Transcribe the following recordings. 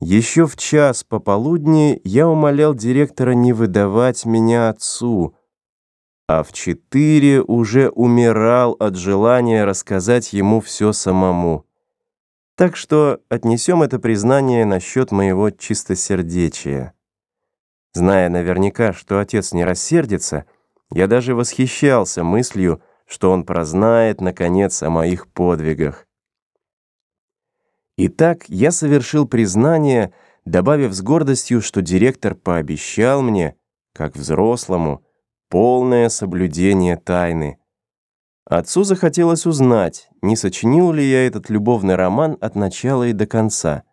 Еще в час пополудни я умолял директора не выдавать меня отцу, а в четыре уже умирал от желания рассказать ему все самому. Так что отнесем это признание насчет моего чистосердечия. Зная наверняка, что отец не рассердится, я даже восхищался мыслью, что он прознает, наконец, о моих подвигах. Итак, я совершил признание, добавив с гордостью, что директор пообещал мне, как взрослому, полное соблюдение тайны. Отцу захотелось узнать, не сочинил ли я этот любовный роман от начала и до конца.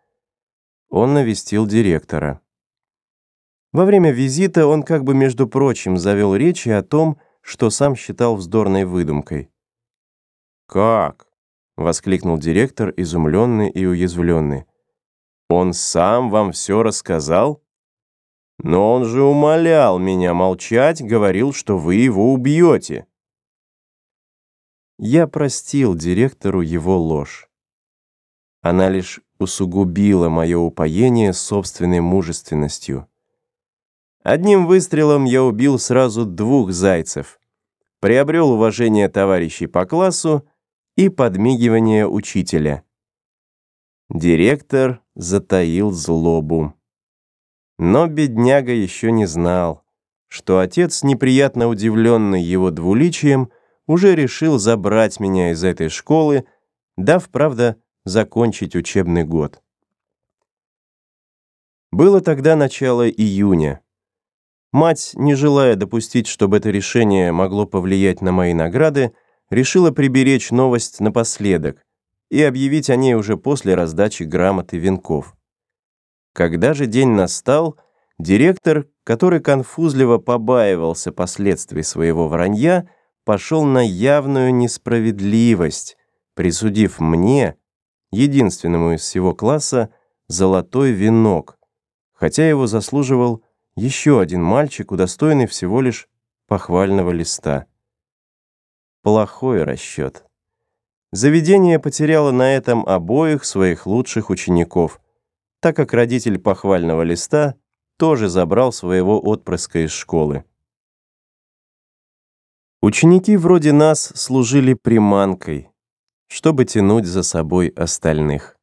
Он навестил директора. Во время визита он как бы, между прочим, завел речи о том, что сам считал вздорной выдумкой. «Как? воскликнул директор, изумленный и уязвленный. «Он сам вам все рассказал?» «Но он же умолял меня молчать, говорил, что вы его убьете». Я простил директору его ложь. Она лишь усугубила мое упоение собственной мужественностью. Одним выстрелом я убил сразу двух зайцев. Приобрел уважение товарищей по классу и подмигивание учителя. Директор затаил злобу. Но бедняга еще не знал, что отец, неприятно удивленный его двуличием, уже решил забрать меня из этой школы, дав, правда, закончить учебный год. Было тогда начало июня. Мать, не желая допустить, чтобы это решение могло повлиять на мои награды, решила приберечь новость напоследок и объявить о ней уже после раздачи грамот и венков. Когда же день настал, директор, который конфузливо побаивался последствий своего вранья, пошел на явную несправедливость, присудив мне, единственному из всего класса, золотой венок, хотя его заслуживал еще один мальчик, удостоенный всего лишь похвального листа плохой расчет. Заведение потеряло на этом обоих своих лучших учеников, так как родитель похвального листа тоже забрал своего отпрыска из школы. Ученики вроде нас служили приманкой, чтобы тянуть за собой остальных.